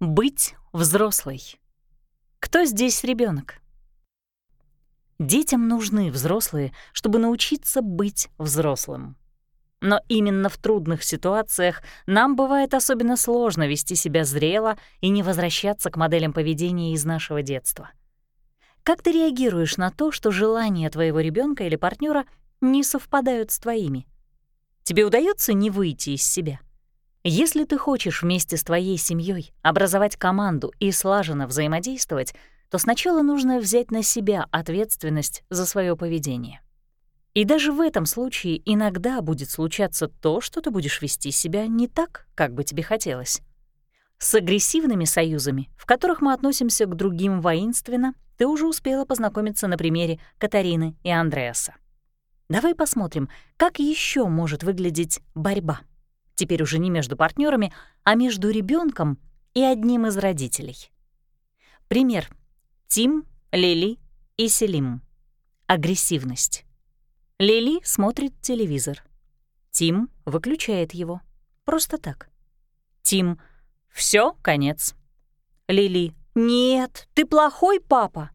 Быть взрослой. Кто здесь ребенок? Детям нужны взрослые, чтобы научиться быть взрослым. Но именно в трудных ситуациях нам бывает особенно сложно вести себя зрело и не возвращаться к моделям поведения из нашего детства. Как ты реагируешь на то, что желания твоего ребенка или партнера не совпадают с твоими? Тебе удается не выйти из себя? Если ты хочешь вместе с твоей семьей образовать команду и слаженно взаимодействовать, то сначала нужно взять на себя ответственность за свое поведение. И даже в этом случае иногда будет случаться то, что ты будешь вести себя не так, как бы тебе хотелось. С агрессивными союзами, в которых мы относимся к другим воинственно, ты уже успела познакомиться на примере Катарины и Андреаса. Давай посмотрим, как еще может выглядеть борьба теперь уже не между партнерами, а между ребенком и одним из родителей. Пример. Тим, Лили и Селим. Агрессивность. Лили смотрит телевизор. Тим выключает его. Просто так. Тим. Все, конец. Лили. Нет, ты плохой папа.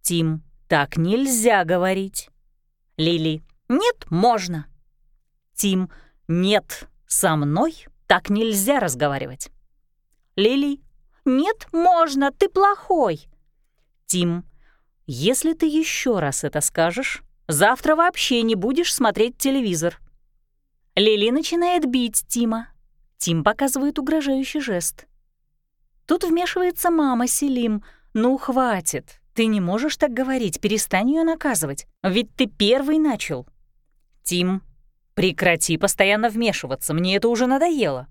Тим. Так нельзя говорить. Лили. Нет, можно. Тим. Нет, со мной так нельзя разговаривать. Лили. Нет, можно, ты плохой. Тим. Если ты еще раз это скажешь, завтра вообще не будешь смотреть телевизор. Лили начинает бить Тима. Тим показывает угрожающий жест. Тут вмешивается мама Селим. «Ну, хватит. Ты не можешь так говорить, перестань ее наказывать. Ведь ты первый начал». Тим «Прекрати постоянно вмешиваться, мне это уже надоело».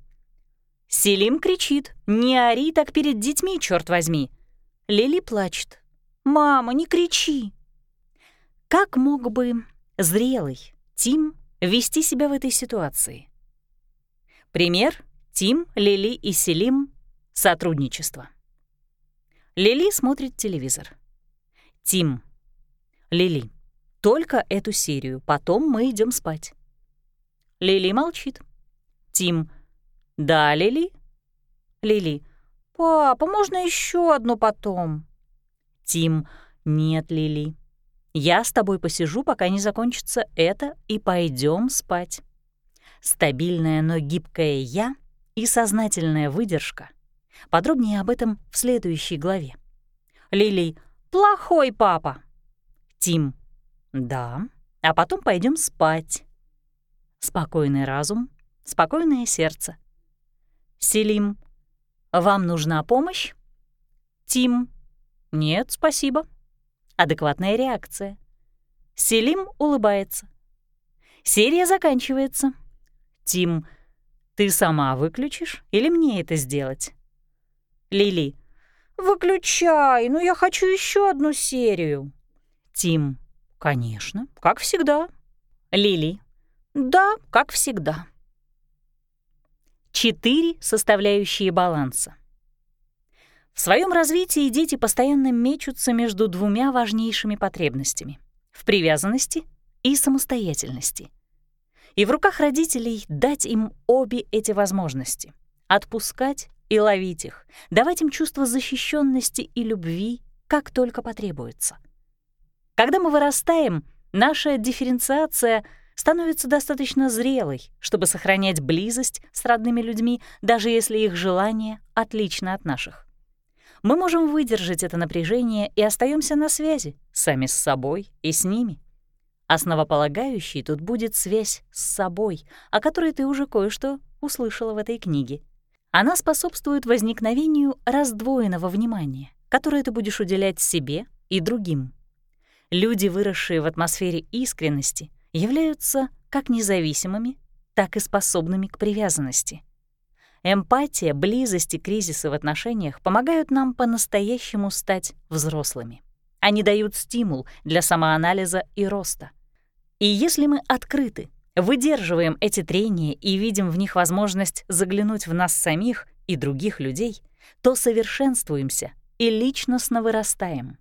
Селим кричит «Не ори так перед детьми, черт возьми!» Лили плачет «Мама, не кричи!» Как мог бы зрелый Тим вести себя в этой ситуации? Пример Тим, Лили и Селим — сотрудничество. Лили смотрит телевизор. Тим. Лили. Только эту серию, потом мы идем спать. Лили молчит. Тим. Да, Лили? Лили. Папа, можно еще одну потом? Тим. Нет, Лили. Я с тобой посижу, пока не закончится это, и пойдем спать. Стабильное, но гибкое «я» и сознательная выдержка. Подробнее об этом в следующей главе. Лили. Плохой папа. Тим. Да. А потом пойдем спать. Спокойный разум, спокойное сердце. Селим, вам нужна помощь? Тим, нет, спасибо. Адекватная реакция. Селим улыбается. Серия заканчивается. Тим, ты сама выключишь или мне это сделать? Лили, выключай, но я хочу еще одну серию. Тим, конечно, как всегда. Лили, да, как всегда. Четыре составляющие баланса. В своем развитии дети постоянно мечутся между двумя важнейшими потребностями — в привязанности и самостоятельности. И в руках родителей дать им обе эти возможности — отпускать и ловить их, давать им чувство защищенности и любви, как только потребуется. Когда мы вырастаем, наша дифференциация — становится достаточно зрелой, чтобы сохранять близость с родными людьми, даже если их желания отличны от наших. Мы можем выдержать это напряжение и остаемся на связи, сами с собой и с ними. Основополагающей тут будет связь с собой, о которой ты уже кое-что услышала в этой книге. Она способствует возникновению раздвоенного внимания, которое ты будешь уделять себе и другим. Люди, выросшие в атмосфере искренности, являются как независимыми, так и способными к привязанности. Эмпатия, близость и кризисы в отношениях помогают нам по-настоящему стать взрослыми. Они дают стимул для самоанализа и роста. И если мы открыты, выдерживаем эти трения и видим в них возможность заглянуть в нас самих и других людей, то совершенствуемся и личностно вырастаем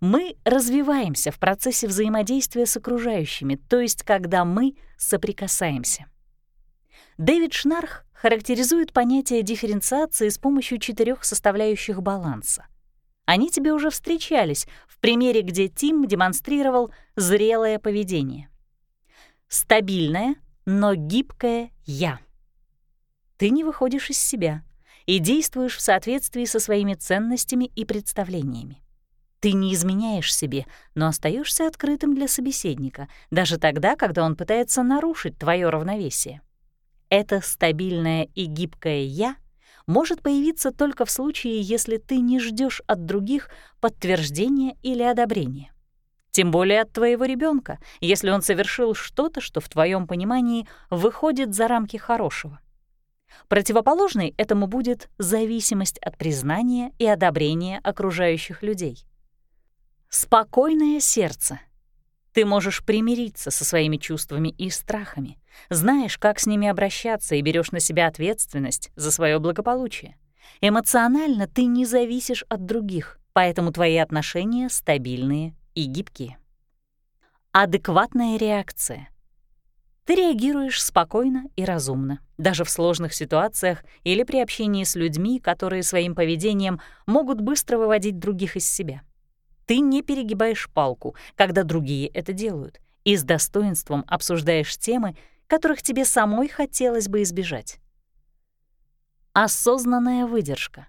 мы развиваемся в процессе взаимодействия с окружающими, то есть когда мы соприкасаемся. Дэвид Шнарх характеризует понятие дифференциации с помощью четырех составляющих баланса. Они тебе уже встречались в примере, где Тим демонстрировал зрелое поведение. Стабильное, но гибкое «я». Ты не выходишь из себя и действуешь в соответствии со своими ценностями и представлениями. Ты не изменяешь себе, но остаешься открытым для собеседника, даже тогда, когда он пытается нарушить твое равновесие. Это стабильное и гибкое «я» может появиться только в случае, если ты не ждешь от других подтверждения или одобрения. Тем более от твоего ребенка, если он совершил что-то, что в твоем понимании выходит за рамки хорошего. Противоположной этому будет зависимость от признания и одобрения окружающих людей. Спокойное сердце. Ты можешь примириться со своими чувствами и страхами, знаешь, как с ними обращаться и берешь на себя ответственность за свое благополучие. Эмоционально ты не зависишь от других, поэтому твои отношения стабильные и гибкие. Адекватная реакция. Ты реагируешь спокойно и разумно, даже в сложных ситуациях или при общении с людьми, которые своим поведением могут быстро выводить других из себя. Ты не перегибаешь палку, когда другие это делают, и с достоинством обсуждаешь темы, которых тебе самой хотелось бы избежать. Осознанная выдержка.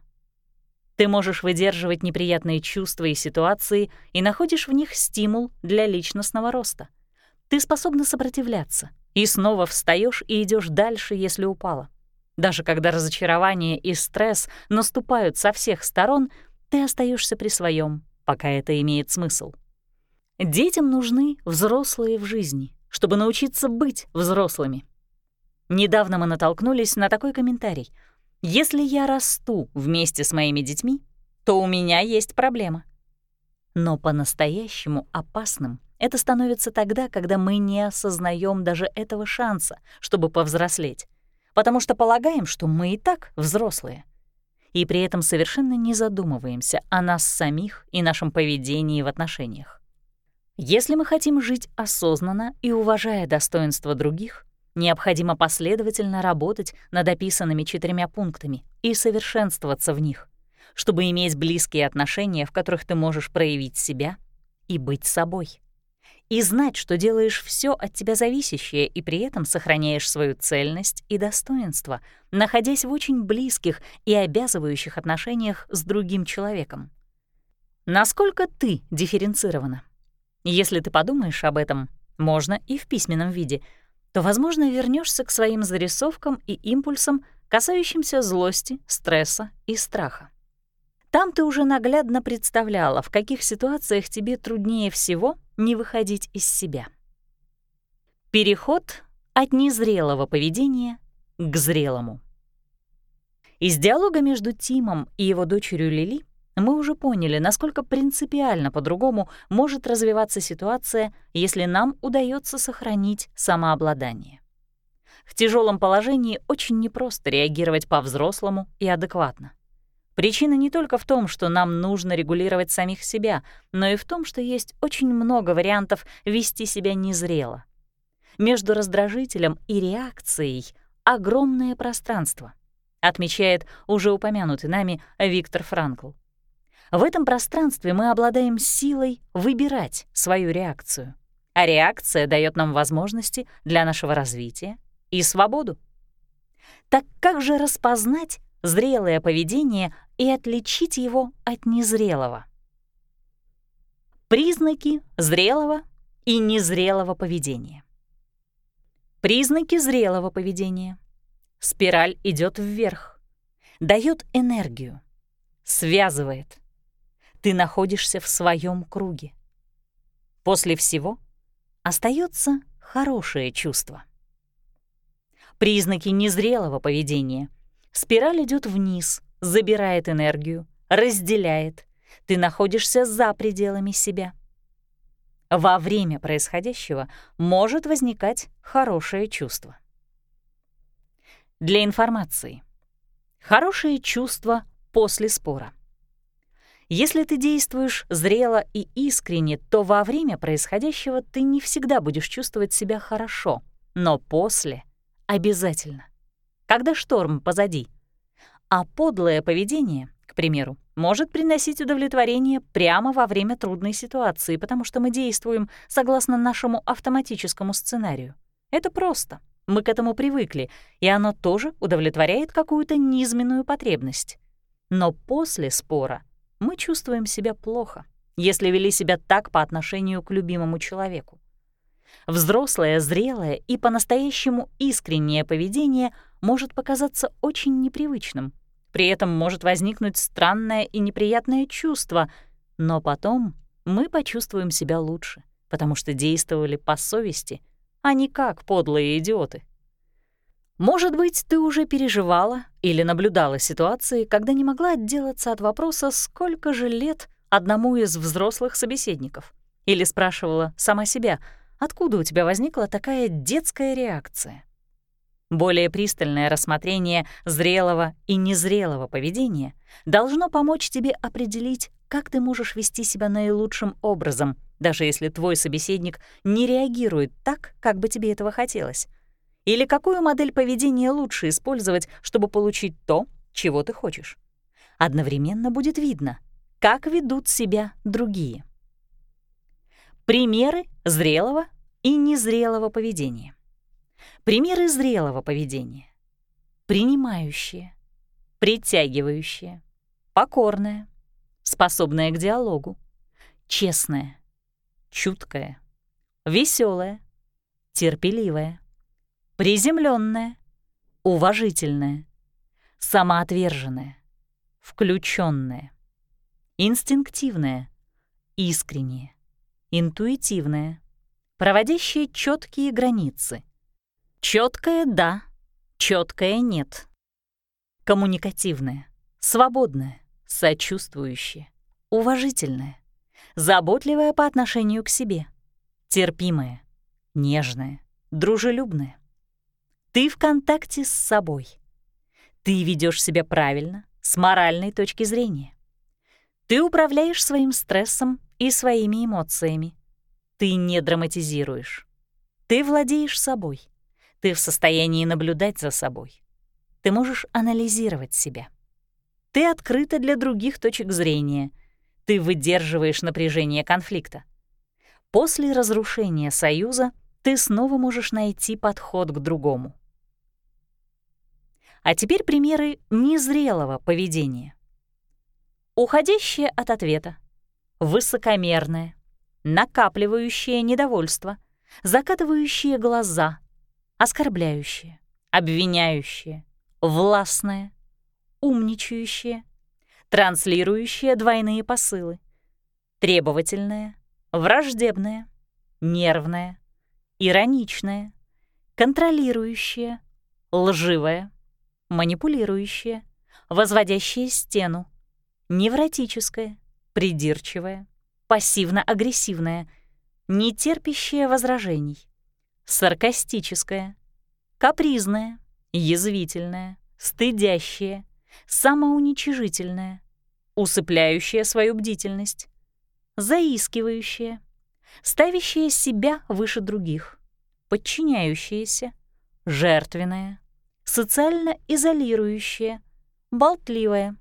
Ты можешь выдерживать неприятные чувства и ситуации и находишь в них стимул для личностного роста. Ты способна сопротивляться и снова встаешь и идешь дальше, если упала. Даже когда разочарование и стресс наступают со всех сторон, ты остаешься при своем, пока это имеет смысл. Детям нужны взрослые в жизни, чтобы научиться быть взрослыми. Недавно мы натолкнулись на такой комментарий. «Если я расту вместе с моими детьми, то у меня есть проблема». Но по-настоящему опасным это становится тогда, когда мы не осознаем даже этого шанса, чтобы повзрослеть, потому что полагаем, что мы и так взрослые. И при этом совершенно не задумываемся о нас самих и нашем поведении в отношениях. Если мы хотим жить осознанно и уважая достоинства других, необходимо последовательно работать над описанными четырьмя пунктами и совершенствоваться в них, чтобы иметь близкие отношения, в которых ты можешь проявить себя и быть собой. И знать, что делаешь все от тебя зависящее и при этом сохраняешь свою цельность и достоинство, находясь в очень близких и обязывающих отношениях с другим человеком. Насколько ты дифференцирована? Если ты подумаешь об этом, можно и в письменном виде, то, возможно, вернешься к своим зарисовкам и импульсам, касающимся злости, стресса и страха. Там ты уже наглядно представляла, в каких ситуациях тебе труднее всего не выходить из себя. Переход от незрелого поведения к зрелому. Из диалога между Тимом и его дочерью Лили мы уже поняли, насколько принципиально по-другому может развиваться ситуация, если нам удается сохранить самообладание. В тяжелом положении очень непросто реагировать по-взрослому и адекватно. Причина не только в том, что нам нужно регулировать самих себя, но и в том, что есть очень много вариантов вести себя незрело. Между раздражителем и реакцией огромное пространство, отмечает уже упомянутый нами Виктор Франкл. В этом пространстве мы обладаем силой выбирать свою реакцию, а реакция дает нам возможности для нашего развития и свободу. Так как же распознать зрелое поведение и отличить его от незрелого? Признаки зрелого и незрелого поведения. Признаки зрелого поведения. Спираль идет вверх, дает энергию, связывает, ты находишься в своем круге. После всего остается хорошее чувство. Признаки незрелого поведения. Спираль идет вниз, забирает энергию, разделяет. Ты находишься за пределами себя. Во время происходящего может возникать хорошее чувство. Для информации. Хорошее чувство после спора. Если ты действуешь зрело и искренне, то во время происходящего ты не всегда будешь чувствовать себя хорошо, но после — обязательно. когда шторм позади. А подлое поведение, к примеру, может приносить удовлетворение прямо во время трудной ситуации, потому что мы действуем согласно нашему автоматическому сценарию. Это просто. Мы к этому привыкли, и оно тоже удовлетворяет какую-то низменную потребность. Но после спора мы чувствуем себя плохо, если вели себя так по отношению к любимому человеку. Взрослое, зрелое и по-настоящему искреннее поведение может показаться очень непривычным. При этом может возникнуть странное и неприятное чувство, но потом мы почувствуем себя лучше, потому что действовали по совести, а не как подлые идиоты. Может быть, ты уже переживала или наблюдала ситуации, когда не могла отделаться от вопроса, сколько же лет одному из взрослых собеседников. Или спрашивала сама себя, откуда у тебя возникла такая детская реакция. Более пристальное рассмотрение зрелого и незрелого поведения должно помочь тебе определить, как ты можешь вести себя наилучшим образом, даже если твой собеседник не реагирует так, как бы тебе этого хотелось. Или какую модель поведения лучше использовать, чтобы получить то, чего ты хочешь. Одновременно будет видно, как ведут себя другие. Примеры зрелого и незрелого поведения. Примеры зрелого поведения. Принимающее, притягивающее, покорное, способное к диалогу, честное, чуткое, веселое, терпеливое, приземленное, уважительное, самоотверженное, включенное, инстинктивное, искреннее, интуитивное, проводящее четкие границы, четкое «да», четкое «нет», коммуникативное, свободное, сочувствующее, уважительное, заботливое по отношению к себе, терпимое, нежное, дружелюбное. Ты в контакте с собой. Ты ведешь себя правильно, с моральной точки зрения. Ты управляешь своим стрессом и своими эмоциями. Ты не драматизируешь. Ты владеешь собой. Ты в состоянии наблюдать за собой. Ты можешь анализировать себя. Ты открыта для других точек зрения. Ты выдерживаешь напряжение конфликта. После разрушения союза ты снова можешь найти подход к другому. А теперь примеры незрелого поведения. Уходящее от ответа, высокомерное, накапливающее недовольство, закатывающее глаза, оскорбляющее, обвиняющее, властное, умничающее, транслирующее двойные посылы, требовательное, враждебное, нервное, ироничное, контролирующее, лживое, манипулирующее, возводящее стену, невротическое, придирчивое, пассивно-агрессивное, нетерпящее возражений, саркастическое, капризное, язвительное, стыдящее, самоуничижительное, усыпляющее свою бдительность, заискивающее, ставящее себя выше других, подчиняющееся, жертвенное, социально изолирующее, болтливое,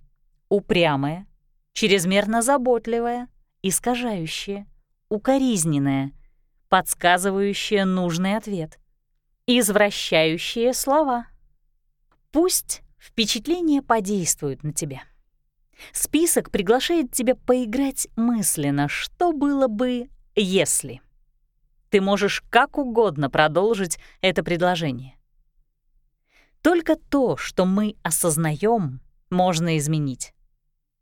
упрямое, чрезмерно заботливое, искажающее, укоризненное, подсказывающее нужный ответ, извращающее слова. Пусть впечатление подействует на тебя. Список приглашает тебя поиграть мысленно, что было бы, если. Ты можешь как угодно продолжить это предложение. Только то, что мы осознаем, можно изменить.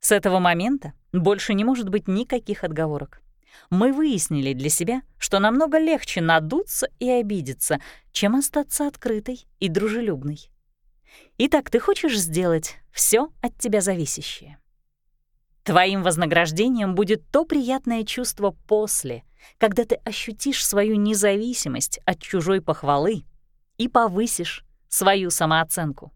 С этого момента больше не может быть никаких отговорок. Мы выяснили для себя, что намного легче надуться и обидеться, чем остаться открытой и дружелюбной. Итак, ты хочешь сделать все от тебя зависящее. Твоим вознаграждением будет то приятное чувство после, когда ты ощутишь свою независимость от чужой похвалы и повысишь свою самооценку.